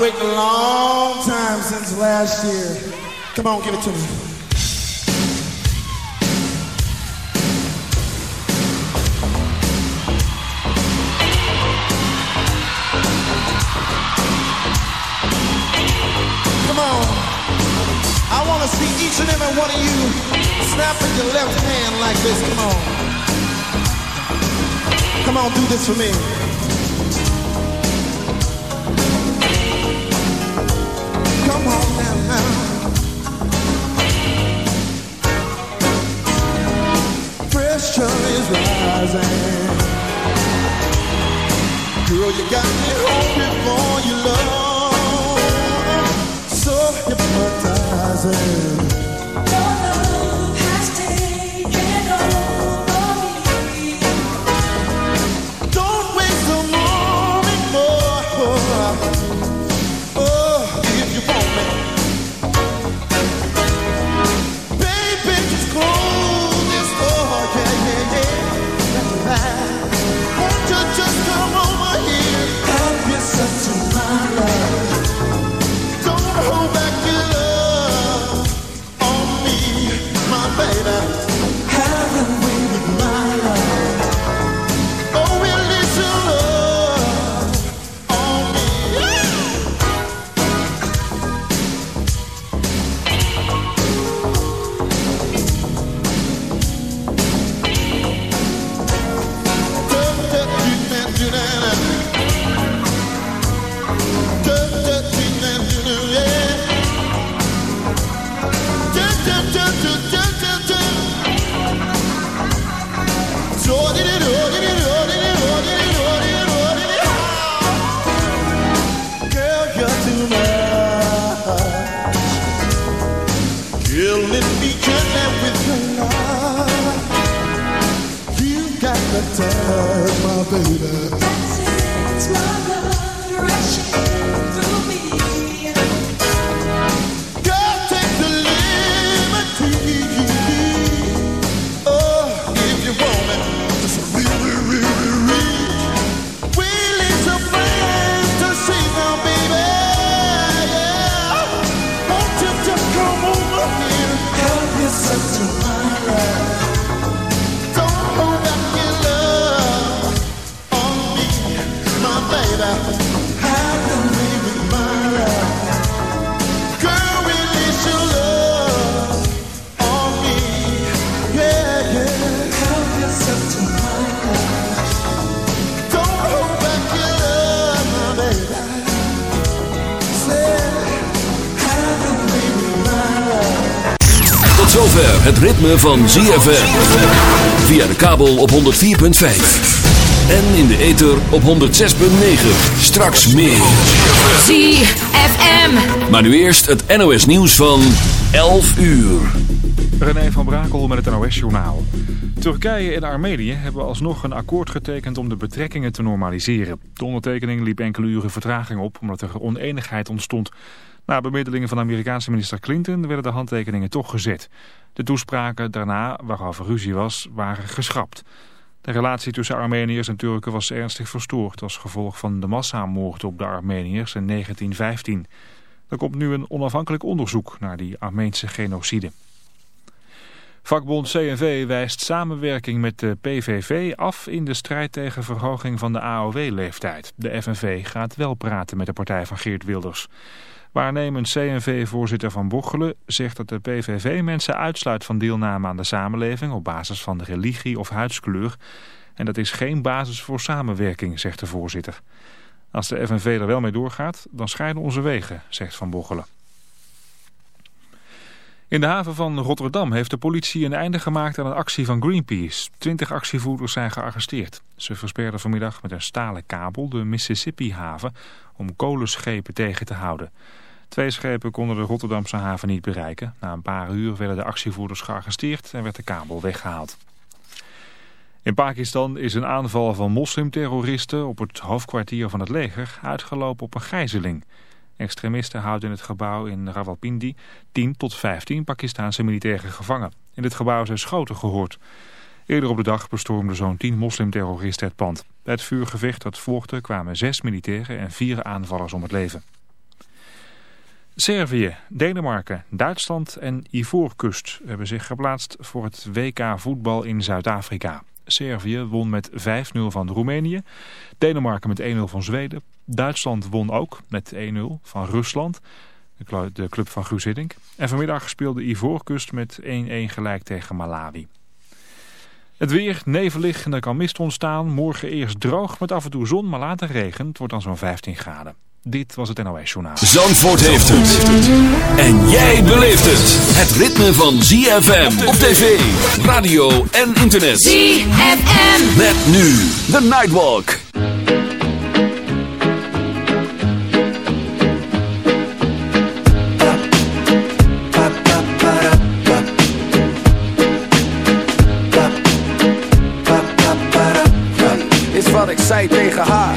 been waiting a long time since last year. Come on, give it to me. Come on. I want to see each and every one of you snapping your left hand like this. Come on. Come on, do this for me. You got van ZFM. Via de kabel op 104.5. En in de ether op 106.9. Straks meer. ZFM. Maar nu eerst het NOS nieuws van 11 uur. René van Brakel met het NOS-journaal. Turkije en Armenië hebben alsnog een akkoord getekend om de betrekkingen te normaliseren. De ondertekening liep enkele uren vertraging op omdat er oneenigheid ontstond. Na bemiddelingen van Amerikaanse minister Clinton werden de handtekeningen toch gezet. De toespraken daarna, waarover ruzie was, waren geschrapt. De relatie tussen Armeniërs en Turken was ernstig verstoord als gevolg van de massamoord op de Armeniërs in 1915. Er komt nu een onafhankelijk onderzoek naar die Armeense genocide. Vakbond CNV wijst samenwerking met de PVV af in de strijd tegen verhoging van de AOW-leeftijd. De FNV gaat wel praten met de partij van Geert Wilders. Waarnemend CNV-voorzitter Van Bochelen zegt dat de PVV mensen uitsluit van deelname aan de samenleving op basis van religie of huidskleur. En dat is geen basis voor samenwerking, zegt de voorzitter. Als de FNV er wel mee doorgaat, dan scheiden onze wegen, zegt Van Bochelen. In de haven van Rotterdam heeft de politie een einde gemaakt aan een actie van Greenpeace. Twintig actievoerders zijn gearresteerd. Ze versperden vanmiddag met een stalen kabel de Mississippi-haven om kolenschepen tegen te houden. Twee schepen konden de Rotterdamse haven niet bereiken. Na een paar uur werden de actievoerders gearresteerd en werd de kabel weggehaald. In Pakistan is een aanval van moslimterroristen op het hoofdkwartier van het leger uitgelopen op een gijzeling. Extremisten houden in het gebouw in Rawalpindi 10 tot 15 Pakistaanse militairen gevangen. In het gebouw zijn schoten gehoord. Eerder op de dag bestormden zo'n 10 moslimterroristen het pand. Bij het vuurgevecht dat volgde kwamen zes militairen en vier aanvallers om het leven. Servië, Denemarken, Duitsland en Ivoorkust hebben zich geplaatst voor het WK voetbal in Zuid-Afrika. Servië won met 5-0 van Roemenië, Denemarken met 1-0 van Zweden, Duitsland won ook met 1-0 van Rusland, de club van Guus. En vanmiddag speelde Ivoorkust met 1-1 gelijk tegen Malawi. Het weer, nevelig en er kan mist ontstaan. Morgen eerst droog met af en toe zon, maar later regen. Het wordt dan zo'n 15 graden. Dit was het NOS Journaal. Zandvoort heeft het. En jij beleeft het. Het ritme van ZFM op tv, radio en internet. ZFM. Met nu de Nightwalk. Is wat ik zei tegen haar.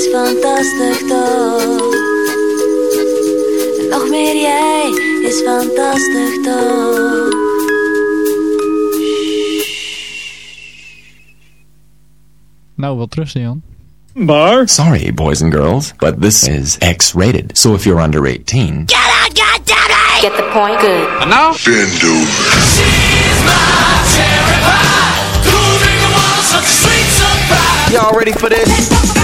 is fantastisch toch? Nog meer jij is fantastisch toch? Nou, wat rusten, Jan. Sorry, boys and girls, but this is X rated. So if you're under 18, Get the point. Good. Y'all ready for this?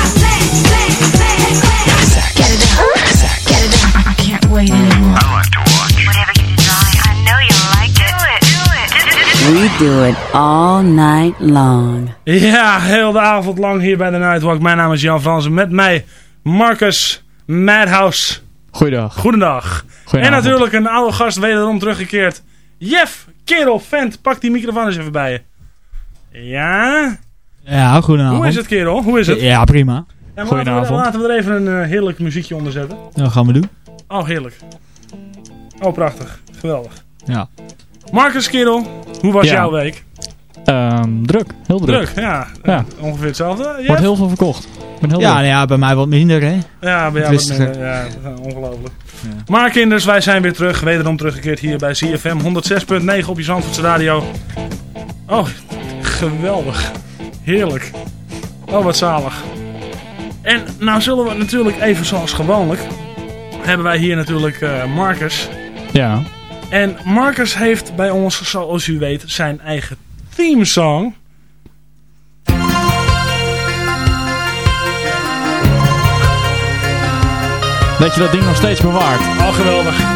We do it all night long. Ja, heel de avond lang hier bij de Nightwalk. Mijn naam is Jan Fransen. Met mij Marcus Madhouse. Goeiedag. Goedendag. En Goedenavond. natuurlijk een oude gast wederom teruggekeerd. Jeff, kerel, vent, pak die microfoon eens even bij je. Ja? Ja, goedenavond. Hoe is het kerel? Hoe is het? Ja, prima. En laten we, Goedenavond. laten we er even een eh, heerlijk muziekje onder zetten. Dat gaan we doen. Oh, heerlijk. Oh, prachtig. Geweldig. Ja. Marcus, kerel, hoe was Ja. jouw week? Ehm, druk. Heel druk. Druk, ja. Ja. Ongeveer hetzelfde. Jeff? Wordt heel veel verkocht. Ben heel Ja, nou ja, bij mij wat minder, hè? Ja, bij jou wat minder. Ja, ongelooflijk. Maar kinders, wij zijn weer terug. Wederom teruggekeerd hier bij CFM 106.9 op je Zandvoortse radio. Oh, geweldig. Heerlijk. Oh, wat zalig. En nou zullen we natuurlijk even zoals gewoonlijk... hebben wij hier natuurlijk eh, Marcus. Ja. En Marcus heeft bij ons, zoals u weet, zijn eigen themesong. Dat je dat ding nog steeds bewaart. Oh, geweldig.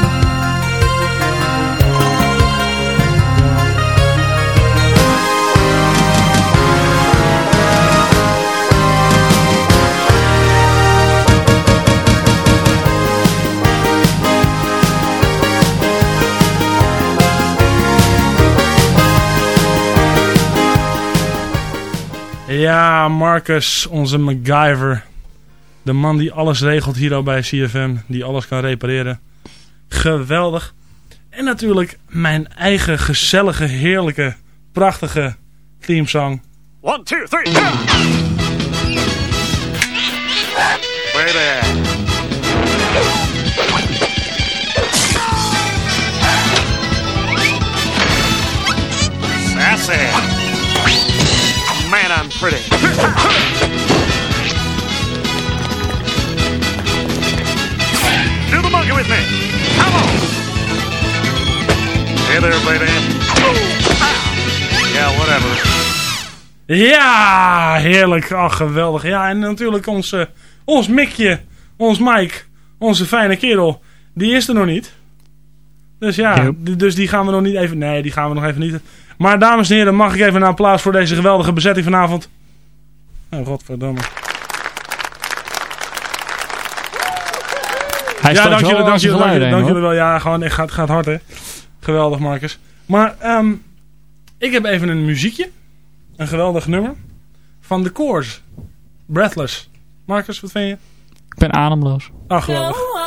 Ja, Marcus, onze MacGyver. De man die alles regelt hier bij CFM. Die alles kan repareren. Geweldig. En natuurlijk mijn eigen gezellige, heerlijke, prachtige themesong. One, two, three, go! Baby. Pretty. Do the monkey with me. Come on. Hey there, baby. Yeah, whatever. Ja, heerlijk. Ach, geweldig. Ja, en natuurlijk onze, ons Mikje, ons Mike, onze fijne kerel. Die is er nog niet. Dus ja, dus die gaan we nog niet even... Nee, die gaan we nog even niet... Maar dames en heren, mag ik even een applaus voor deze geweldige bezetting vanavond? Oh, godverdomme. Hij ja, dank wel jullie, dank jullie, dank jullie, dank wel. Ja, gewoon, het gaat, gaat hard, hè. Geweldig, Marcus. Maar, ehm, ik heb even een muziekje. Een geweldig nummer. Van The Coors. Breathless. Marcus, wat vind je? Ik ben ademloos. Ah, geweldig.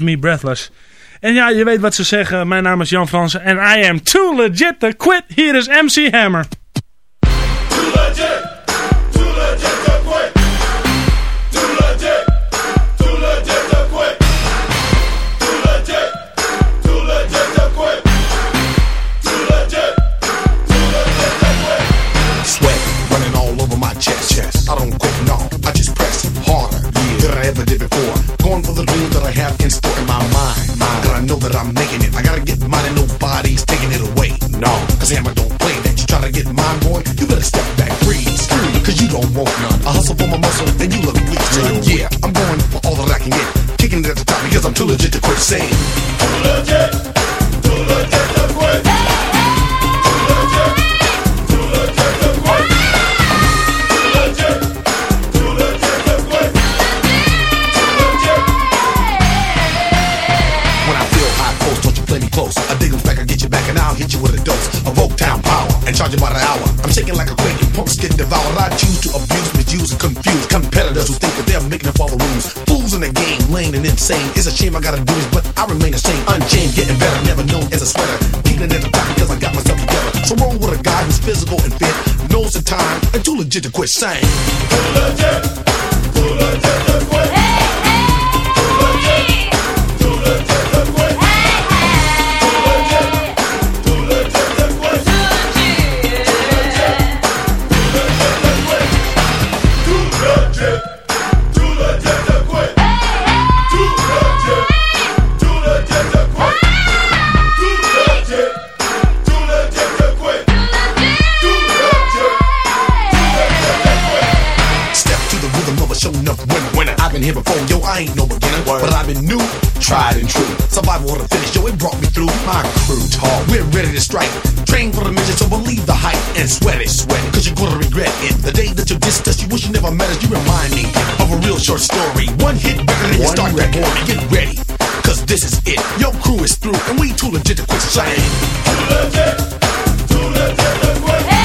Me Breathless. En ja, je weet wat ze zeggen. Mijn naam is Jan Fransen en I am too legit to quit. Hier is MC Hammer. Sweat Going for the dreams that I have in store in my mind. Cause I know that I'm making it. I gotta get mine and nobody's taking it away. No, cause Hammer don't play that. You try to get mine, boy, you better step back, freeze. Cause you don't want none. I hustle for my muscle, and you look weak, son. Yeah, I'm going for all that I can get. Kicking it at the top because I'm too legit to quit saying. Too legit, charge you by the hour. I'm shaking like a quake, and punks get devoured. I choose to abuse, misuse, and confuse competitors who think that they're making up all the rules. Fools in the game, lame and insane. It's a shame I gotta do this, but I remain the same. Unchained, getting better, never known as a sweater. Keeping it at the top because I got myself together. So roll with a guy who's physical and fit, knows the time, and too legit to quit saying. Too legit, too legit to quit. Step I ain't no beginner. Word. But I've been new, tried and true. Survival of the finish, yo, it brought me through. My crew tall, we're ready to strike. Train for the mission, so believe the hype and sweat it. Sweat it, cause you're gonna regret it. The day that you dissed us, you wish you never met us. You remind me of a real short story. One hit record and you start that boy. Get ready, cause this is it. Your crew is through, and we too legit to quit saying. Too legit, too legit to quit. My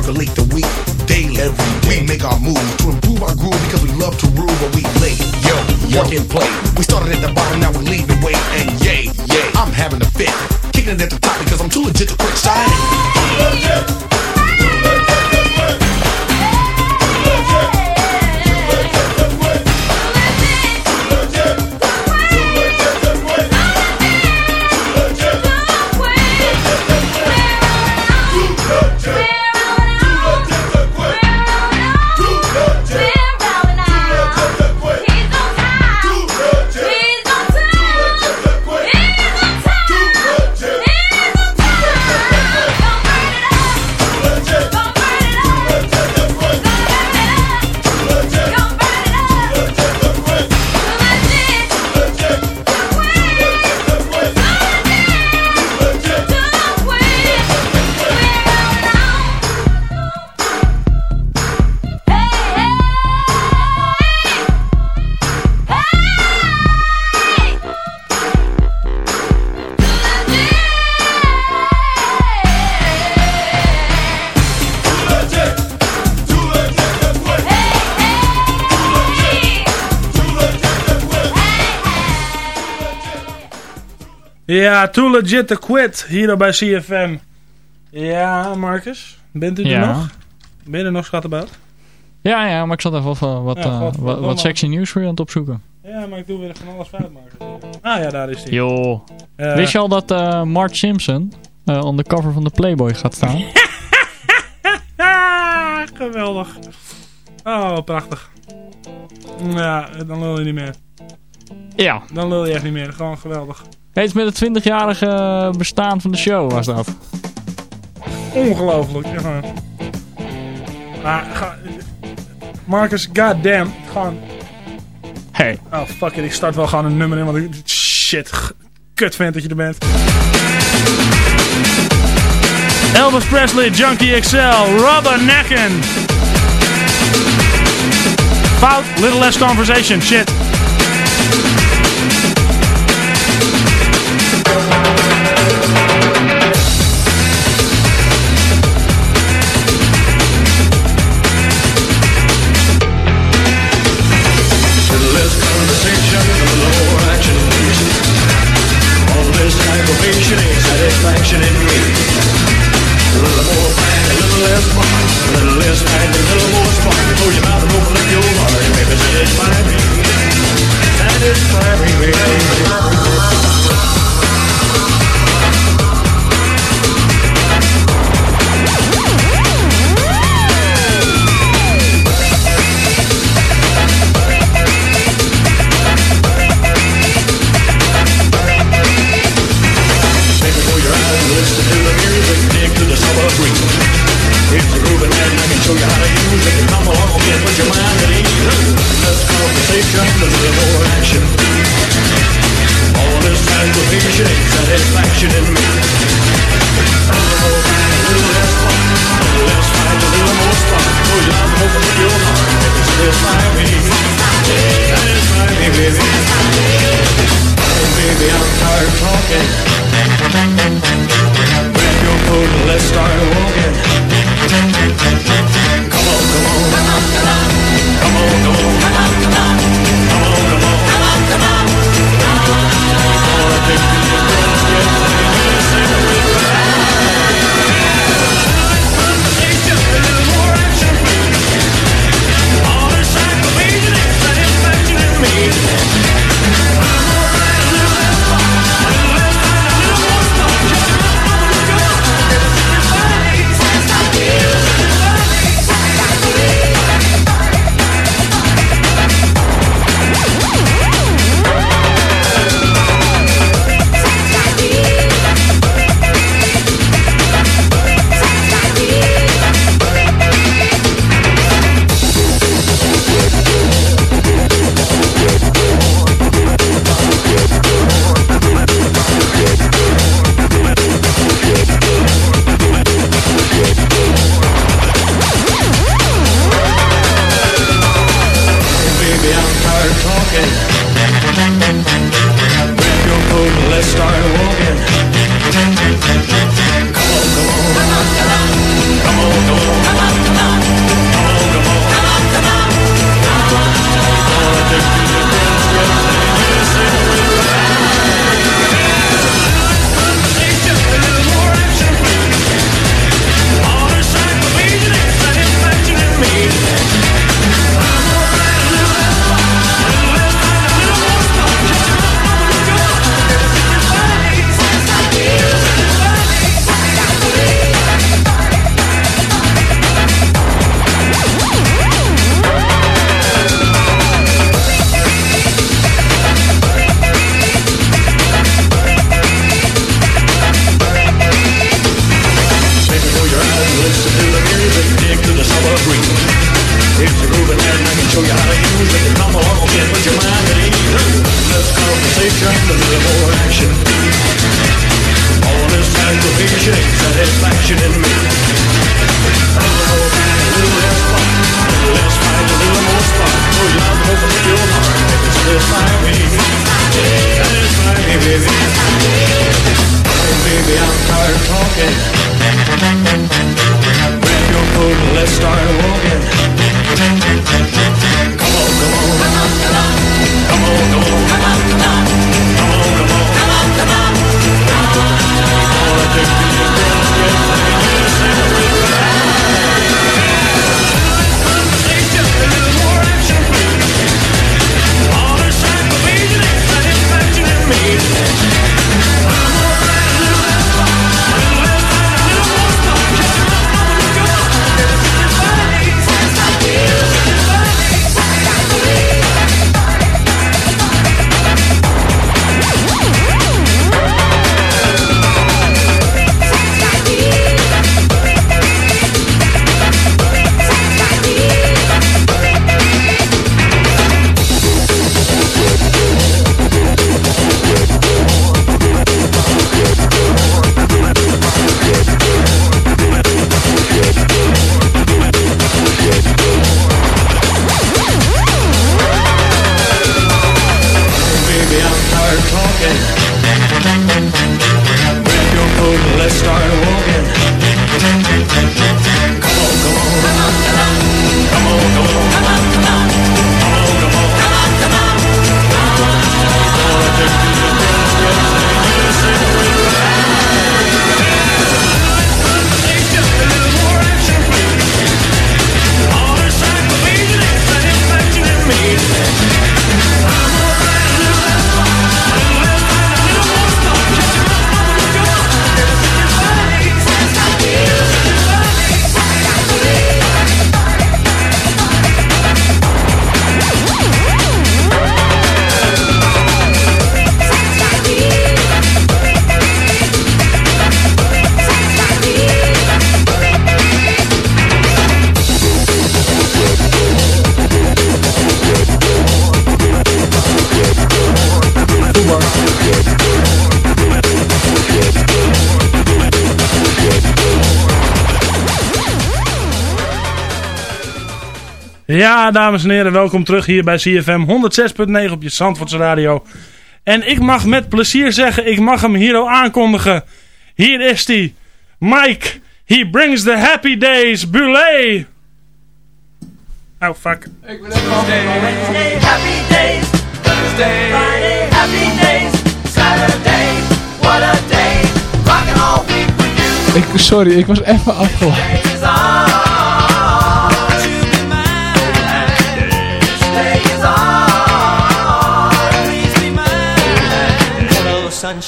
percolate the weak. Daily, every day. we make our moves to improve our groove because we love to rule what we lay. Yo, work and play. We started at the bottom, now we lead the way. And yay, yay, I'm having a fit. Kicking it at the top because I'm too legit to quit. Sign. Too Legit to Quit hier bij CFM. Ja, Marcus, bent u er nog? Ben je er nog, schattenbout? Ja, ja, maar ik zat even wat, eh, wat, wat, sexy nieuws voor je aan het opzoeken. Ja, maar ik doe weer van alles fout, Marcus. Ah ja, daar is hij. Joh. Eh. Uh, Wist je al dat eh, Mark Simpson on the cover van de Playboy gaat staan? Geweldig. Oh, prachtig. Ja, dan wil je niet meer. Ja. Dan wil je echt niet meer. Gewoon geweldig. Eens met het 20-jarige bestaan van de show was dat. Ongelooflijk, ja. Maar, ga, Marcus, goddamn, gewoon... Hey. Oh, fuck it, ik start wel gewoon een nummer in, want ik... Shit, kut vent dat je er bent. Elvis Presley, Junkie XL, Rubber Necken. Fout, Little Less Conversation, shit. Grab your coat and let's start walking. Come on, come on. Come on, come on. Come on, come on. Come on, come on. Ja, dames en heren, welkom terug hier bij CFM 106.9 op je Zandvoortse radio. En ik mag met plezier zeggen, ik mag hem hier al aankondigen. Hier is hij, Mike. He brings the happy days, Bulé. Oh, fuck. Ik ben Wednesday, happy days. Thursday, Friday, happy days. Saturday, what a day. Rockin' all week with you. Ik, sorry, ik was even afgeleid.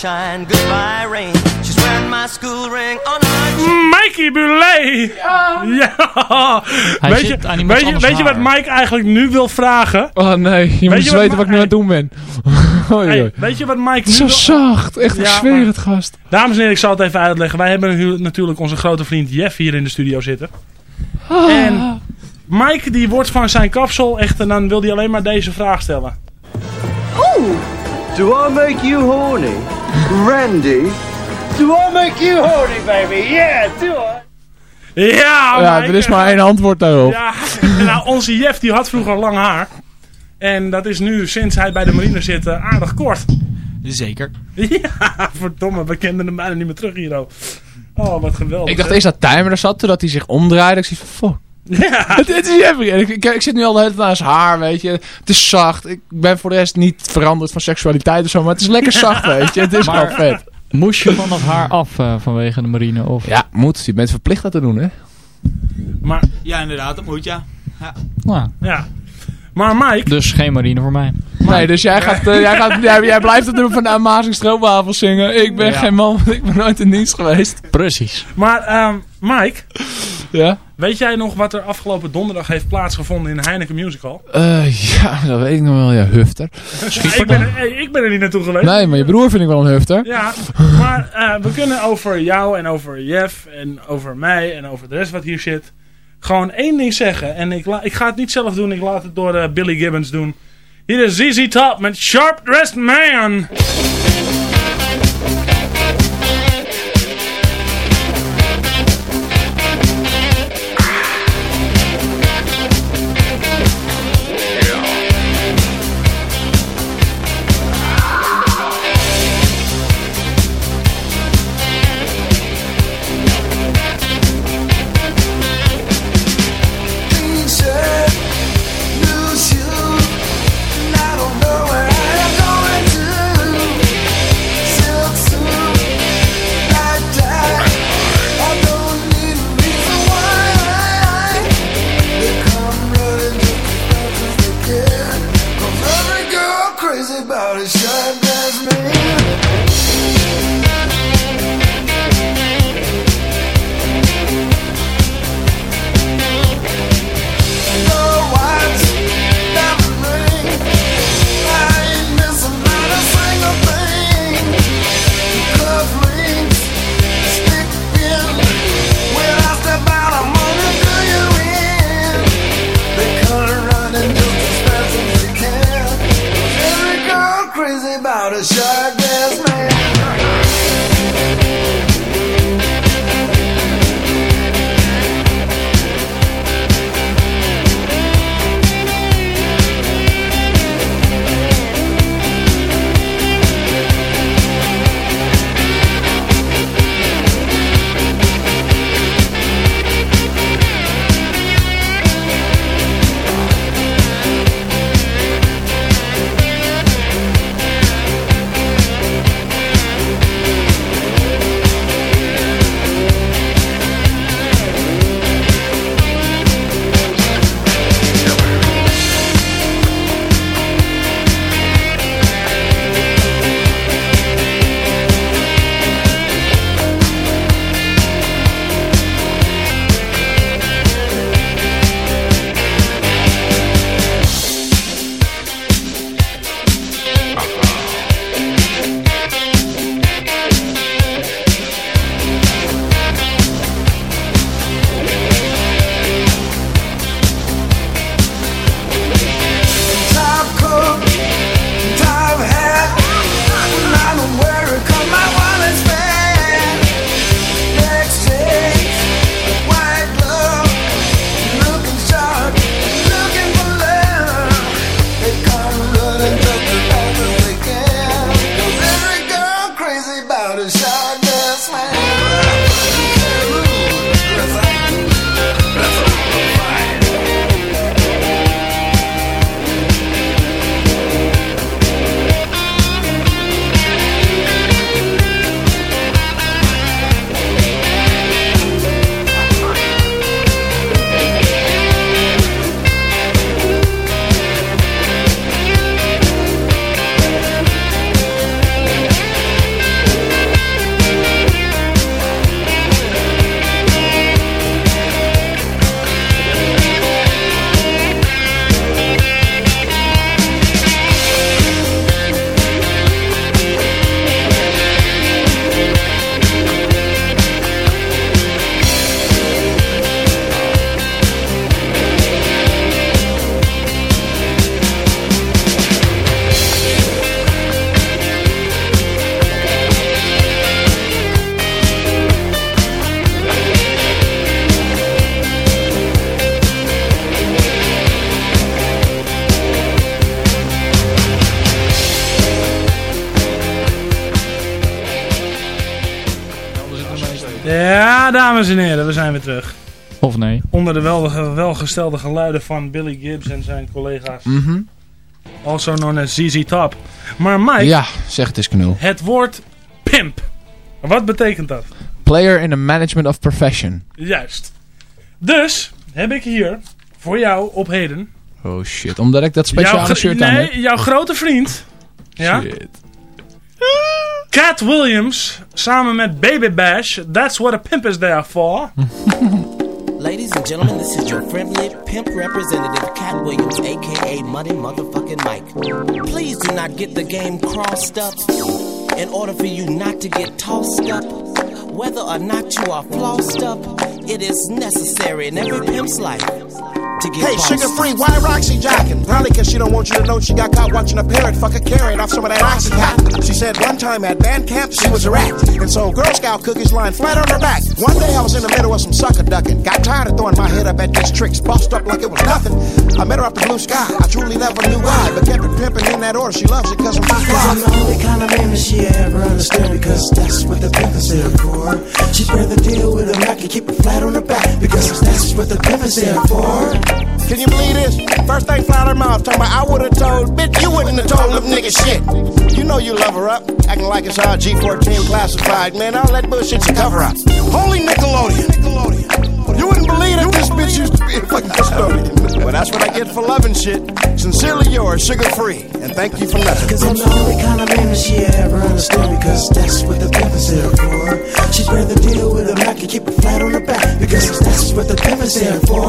Sunshine. Goodbye, rain. She's wearing my school ring on her. Mikey Bulé. Ja. Hij Weet je, weet, je, je wat. Mike eigenlijk nu wil vragen? Oh nee, je moet eens wat weten wat ik nu aan het doen ben. Oei, Hey, oei. weet je wat Mike nu zo wil... zacht, echt, ik Ja, zweer het gast. Dames en heren, ik zal het even uitleggen. Wij hebben nu natuurlijk onze grote vriend Jeff hier in de studio zitten. Ah. En Mike die wordt van zijn kapsel echt en dan wil hij alleen maar deze vraag stellen. Do I make you horny? Randy? Do I make you horny, baby? Yeah, do I? Ja, ja, Mike. er is maar één antwoord daarop. Ja, nou, onze Jeff die had vroeger lang haar. En dat is nu, sinds hij bij de marine zit, eh, aardig kort. Zeker. Ja, verdomme, we kenden hem bijna niet meer terug hier. Oh, oh wat geweldig. Ik dacht hè? eerst dat timer er zat, totdat hij zich omdraaide. Ik zie van, fuck. Ja. Het is Ik, ik, ik zit nu al de hele tijd aan zijn haar, weet je. Het is zacht. Ik ben voor de rest niet veranderd van seksualiteit of zo, maar het is lekker zacht, weet je. Het is Maar- wel vet. Moest je van dat haar af eh, vanwege de marine? Of? Ja, moet. Je bent verplicht dat te doen, hè. Maar, Ja, inderdaad, dat moet ja. ja. Nou, ja. Maar Mike, dus geen marine voor mij. Nee, dus jij, gaat, eh, jij, gaat, jij, jij blijft het nummer van de Amazing zingen. Ik ben Ja. geen man, want ik ben nooit in dienst geweest. Precies. maar ehm, Mike, Ja? Weet jij nog wat er afgelopen donderdag heeft plaatsgevonden in Heineken Musical? Eh, ja, dat weet ik nog wel. Ja, hufter. ik, ben er, hey, ik ben er niet naartoe geweest. Nee, maar je broer vind ik wel een hufter. Ja, maar eh, we kunnen over jou en over Jeff en over mij en over de rest wat hier zit gewoon één ding zeggen. En ik, ik ga het niet zelf doen, ik laat het door eh, Billy Gibbons doen. Hier is ZZ Top met Sharp Dressed Man. Ja, dames en heren, we zijn weer terug. Of nee. Onder de wel, welgestelde geluiden van Billy Gibbs en zijn collega's. Mhm. Also known as ZZ Top. Maar Mike, Ja, zeg het eens knul. het woord pimp. Wat betekent dat? Player in the management of profession. Juist. Dus heb ik hier voor jou op heden... Oh shit, omdat ik dat speciale jouw, shirt aan nee, heb. jouw grote vriend. Ja? Cat Williams samen met Baby Bash. That's what a pimp is there for. Ladies and gentlemen, this is your friendly pimp representative, Cat Williams, aka Money Motherfucking Mike. Please do not get the game crossed up. In order for you not to get tossed up, whether or not you are flossed up, it is necessary in every pimp's life to get Hey, sugar free, why Roxy jacking? Probably because she don't want you to know she got caught watching a parrot fuck a carrot off some of that Oxycontin. She said one time at band camp she was a rat, and so Girl Scout cookies lying flat on her back. One day I was in the middle of some sucker ducking, got tired of throwing my head up at these tricks, bossed up like it was nothing. I met her up the blue sky, I truly never knew why, but kept it pimping in that order. She loves it because I'm too Cause I'm the only kind of man that she ever understood Because that's what the pimp is there She'd rather deal with a Mac and keep it flat on her back Because that's what the is there for Can you believe this? First thing fly out her mouth, talking about I would've told, bitch, you wouldn't have told them niggas shit. You know you love her up, acting like it's our G14 classified, man. All that bullshit's a cover up. Holy Nickelodeon. Nickelodeon. You wouldn't believe that this bitch used to be a fucking custodian. Well, that's what I get for loving shit. Sincerely yours, sugar free, and thank you for nothing. Cause I'm the only kind of man that she ever understood Because that's what the pimp is there for She'd rather deal with a Mac and keep it flat on her back Because that's what the pimp is there for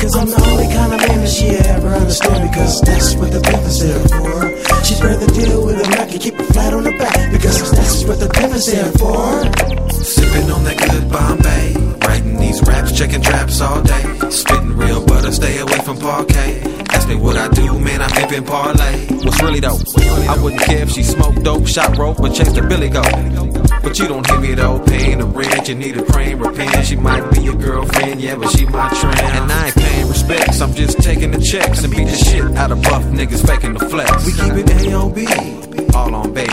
Cause I'm the only kind of man that she ever understood man, parlay. What's really dope? I wouldn't care if she smoked dope, shot rope, or chased a billy goat. But you don't hear me though, paying the rent, you need a praying, repent. She might be your girlfriend, yeah, but she my trend. And I ain't paying respects, I'm just taking the checks and beat the shit out of buff niggas faking the flex. We keep it AOB, all on baby.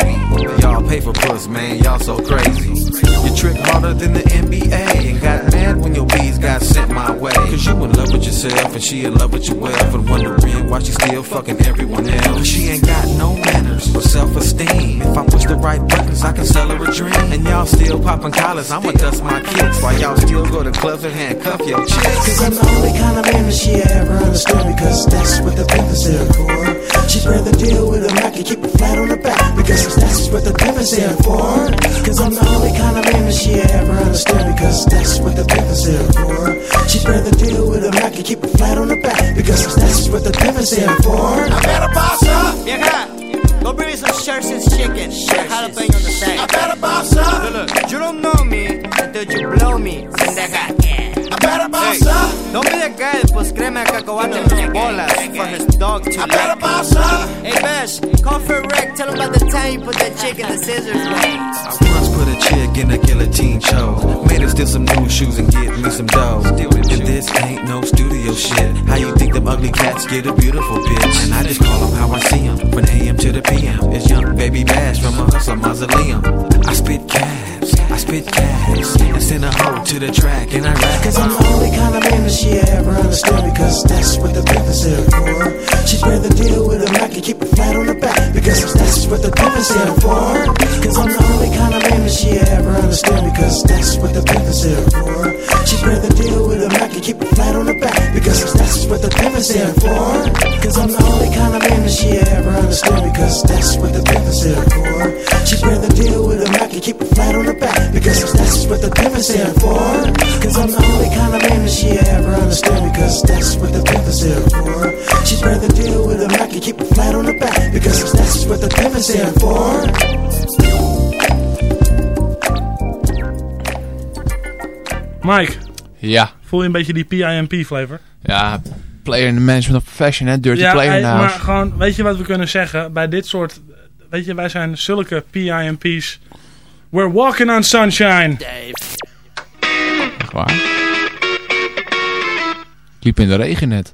Y'all pay for puss, man, y'all so crazy. You trick harder than the NBA and got mad when your bees got sent my way. Cause you in love with yourself and she in love with your wealth and wondering why she still fucking everyone else. She ain't got no manners or self esteem. If I push the right buttons, I can sell her a dream. And y'all still popping collars, I'ma dust my kicks while y'all still go to clubs and handcuff your chicks. Cause I'm the only kind of man that she ever understood Because that's what the is there for She'd rather deal with a Mac and keep it flat on her back Because that's what the pimp is there for Cause I'm the only kind of man that she ever understood Because that's what the pimp is there for She'd rather deal with a Mac and keep it flat on her back Because that's what the pimp is there for I better boss up. Vieja, go bring me some Sherson's chicken. Jalapeno on the side. I better boss up. Look, look, you don't know me until you blow me. Pendeja. I better boss up. Don't be that guy that puts crema de cacahuate en las bolas for his dog to I better boss up. Hey, Bash, call for Rick. Tell him about the time you put that chick in the scissors way. I once put a chick in a guillotine show. Made her steal some new shoes and get me some dough. And this ain't no studio shit. How you think them ugly cats get a beautiful bitch? And I just call them how I see them. From AM to the PM. It's young baby bash from a hustle mausoleum. I spit cabs, I spit cabs. And send a hoe to the track and I rap. Cause I'm the only kind of man that she ever understood Because that's what the pimp is there for She'd rather deal with a Mac and keep it flat on her back Because that's what the pimp is there for Cause I'm the only kind of man that she ever understood Because that's what the pimp is there for She'd rather deal with a Mac and keep it flat on her back Because that's what the pimp is there for Cause I'm the only kind of man that she ever understood Because that's what the pimp is there for She'd rather deal with keep it flat on her back Because that's what the pimp is there for Cause I'm the only kind of man that she ever understood Because that's what the pimp is there for She'd rather deal with a Mac and keep it flat on her back Because that's what the pimp is there for Mike, Ja. voel je een beetje die PIMP flavor? Ja, player in the management of profession, hè. Dirty ja, player in the maar house. gewoon, weet je wat we kunnen zeggen? Bij dit soort, weet je, wij zijn zulke PIMP's. We're walking on sunshine. Echt waar. Liep in de regen net.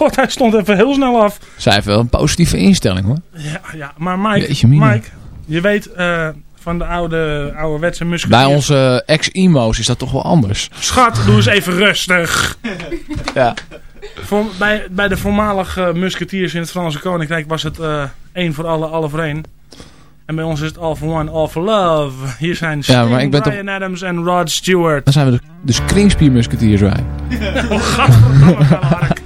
god, hij stond even heel snel af. Zij heeft wel een positieve instelling hoor. Ja, ja maar Mike, je Mike je weet eh, van de oude, ouderwetse musketiers. Bij onze ex-emo's is dat toch wel anders. Schat, doe eens even rustig. ja. Voor, bij, bij de voormalige musketiers in het Franse Koninkrijk was het uh, één voor alle, alle voor één. En bij ons is het all for one, all for love. Hier zijn Sting, maar ik ben Brian toch... Adams en Rod Stewart. Dan zijn we dus, dus Cringsby musketiers wij. Oh,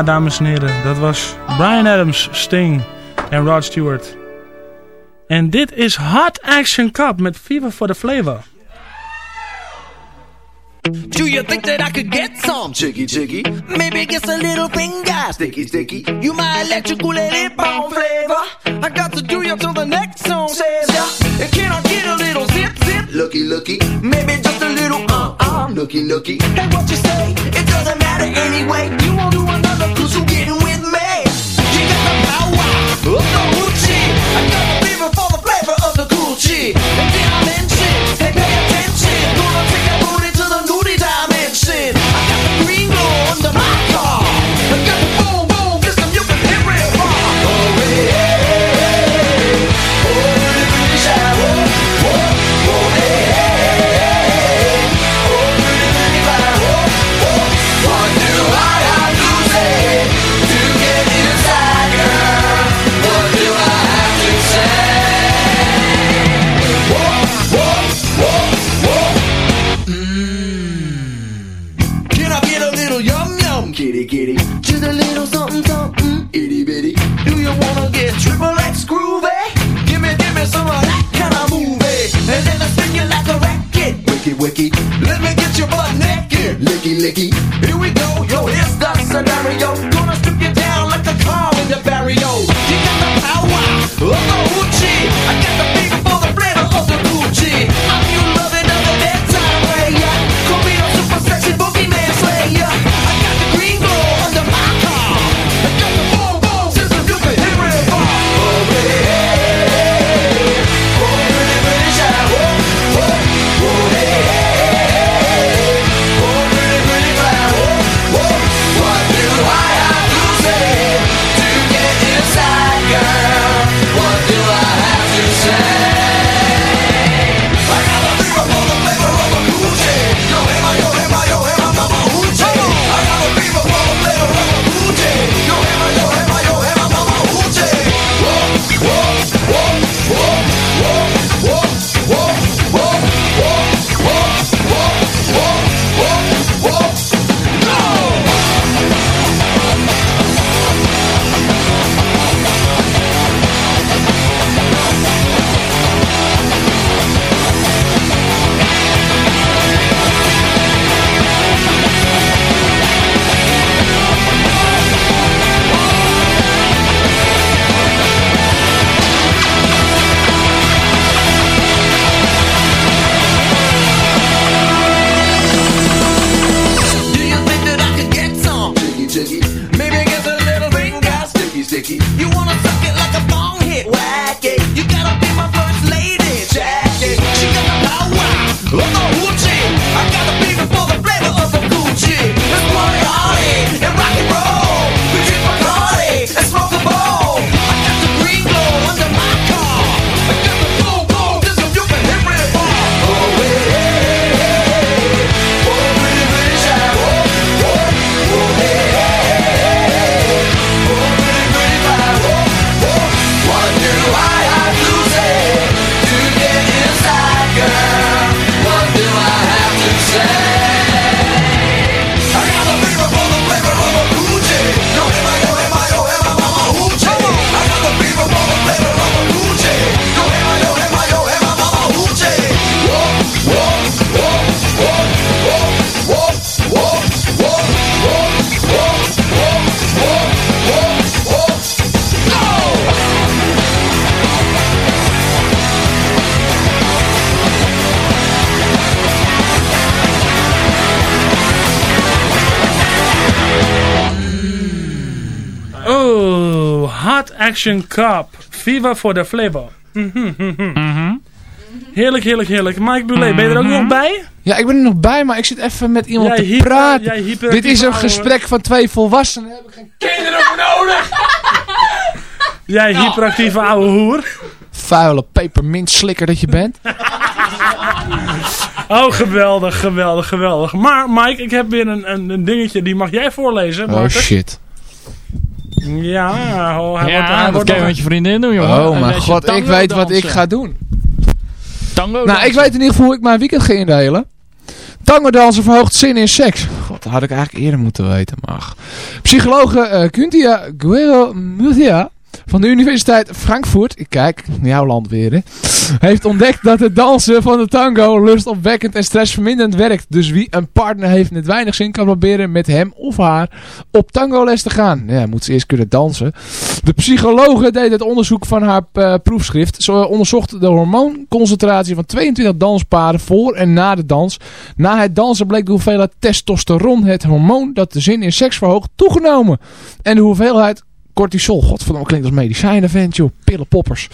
Ah, dames en heren, dat was Brian Adams, Sting en Rod Stewart. En dit is Hot Action Cup met Fever for the Flavor. Do you think that I could get some? Chicky, chicky. Maybe just a little finger. Sticky, sticky. You my electrical it, bomb flavor. I got to do you till the next song says ya. Yeah. And can I get a little zip, zip? Looky, lucky. Maybe just a little uh. Uh. Looky, looky. Hey, what you say? It doesn't matter anyway. You won't do another cause you getting with To the little something something, itty bitty. Do you wanna get triple X groovy? Give me, give me some of that kind of movie. And then I spin you like a racket. Wicky wicky. Let me get your butt naked. Licky licky. Here we go, yo, here's the scenario. Gonna strip you down like a car in the barrio. You got the power of Action Cup. Viva for the flavor. Mhm. Heerlijk, heerlijk, heerlijk. Mike Bulet, ben je er ook nog bij? Ja, ik ben er nog bij, maar ik zit even met iemand te hyper- praten. hyper- Dit is een ouwe. gesprek van twee volwassenen. Heb ik geen kinderen voor nodig. Jij hyperactieve ouwe hoer. Vuile pepermintslikker dat je bent. Oh, geweldig, geweldig, geweldig. Maar Mike, ik heb weer een, een, een dingetje, die mag jij voorlezen. Oh shit. Ja, oh, hij Ja, wordt, hij dat wordt kan je met je vriendin doen, jongen. Oh mijn god, ik weet wat ik dansen. ga doen. Tango Nou, ik dansen. weet in ieder geval hoe ik mijn weekend ga indelen. Tango dansen verhoogt zin in seks. God, dat had ik eigenlijk eerder moeten weten, maar... Psychologe eh Cynthia Guerrero Murcia van de Universiteit Frankfurt, kijk, jouw land weer, heeft ontdekt dat het dansen van de tango lustopwekkend en stressverminderend werkt. Dus wie een partner heeft met weinig zin kan proberen met hem of haar op tangoles te gaan. Ja, moet ze eerst kunnen dansen. De psychologe deed het onderzoek van haar eh, proefschrift. Ze onderzocht de hormoonconcentratie van 22 dansparen voor en na de dans. Na het dansen bleek de hoeveelheid testosteron, het hormoon dat de zin in seks verhoogt, toegenomen. En de hoeveelheid cortisol. Godverdomme, klinkt als medicijnen, vent, joh. Pillenpoppers.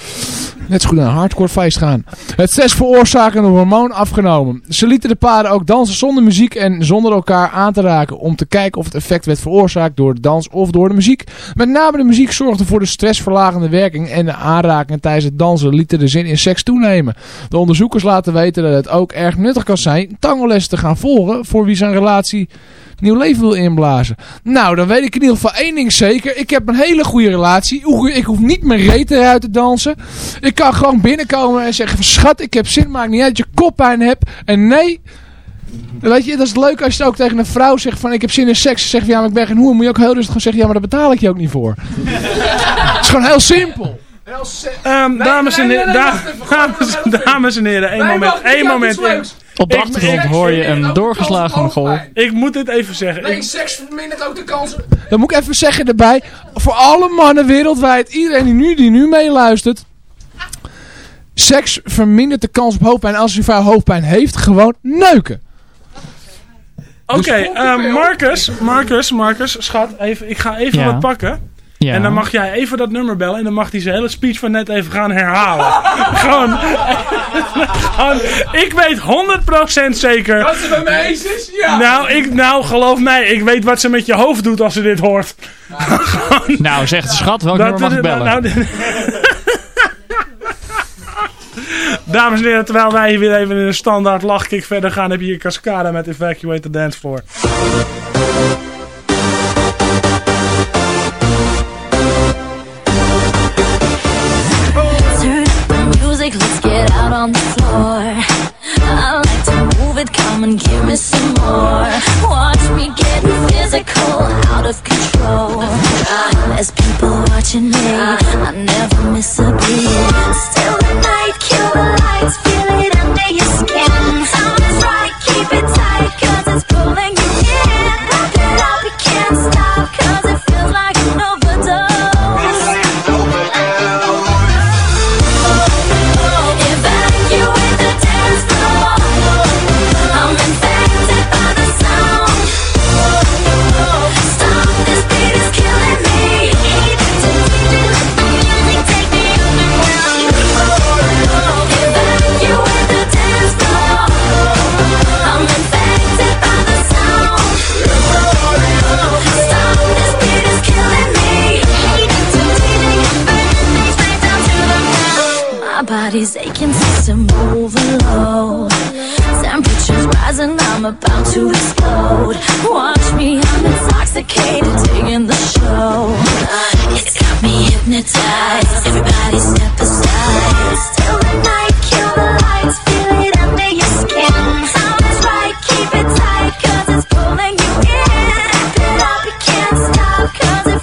Net zo goed naar een hardcore feest gaan. Het stress veroorzakende hormoon afgenomen. Ze lieten de paren ook dansen zonder muziek en zonder elkaar aan te raken. Om te kijken of het effect werd veroorzaakt door de dans of door de muziek. Met name de muziek zorgde voor de stressverlagende werking. En de aanrakingen tijdens het dansen lieten de zin in seks toenemen. De onderzoekers laten weten dat het ook erg nuttig kan zijn tangoles te gaan volgen voor wie zijn relatie nieuw leven wil inblazen. Nou, dan weet ik in ieder geval één ding zeker. Ik heb een hele goede relatie. Ik hoef niet mijn reet eruit te dansen. Ik kan gewoon binnenkomen en zeggen van schat, ik heb zin, maakt niet uit dat je koppijn hebt. En nee... Weet je, dat is leuk als je ook tegen een vrouw zegt van ik heb zin in seks. Ze zegt van ja, maar ik ben geen hoer. Moet je ook heel rustig gaan zeggen ja, maar daar betaal ik je ook niet voor. Het is gewoon heel simpel. Dames, en nee, nee, da- gewoon- dames, dames en heren, één moment. één moment. Op de achtergrond hoor je een doorgeslagen goal. Ik moet dit even zeggen. Nee, Ik- seks vermindert ook de kansen. Dan moet ik even zeggen erbij. Voor alle mannen wereldwijd. Iedereen die nu, die nu meeluistert. Seks vermindert de kans op hoofdpijn. Als je vrouw hoofdpijn heeft, gewoon neuken. Oké, Dus pil. Marcus, Marcus, Marcus, schat, even, ik ga even Ja. wat pakken. Ja. En dan mag jij even dat nummer bellen en dan mag hij zijn hele speech van net even gaan herhalen. gewoon, gewoon, ik weet 100% zeker. Wat ze bij mij is? Ja. Nou, ik, nou, geloof mij, ik weet wat ze met je hoofd doet als ze dit hoort. Nou, zegt de schat, welk nummer mag ik bellen? nou, nou, Dames en heren, terwijl wij hier weer even in een standaard lachkick verder gaan, heb je hier Cascada met Evacuate the Dance Floor. Cause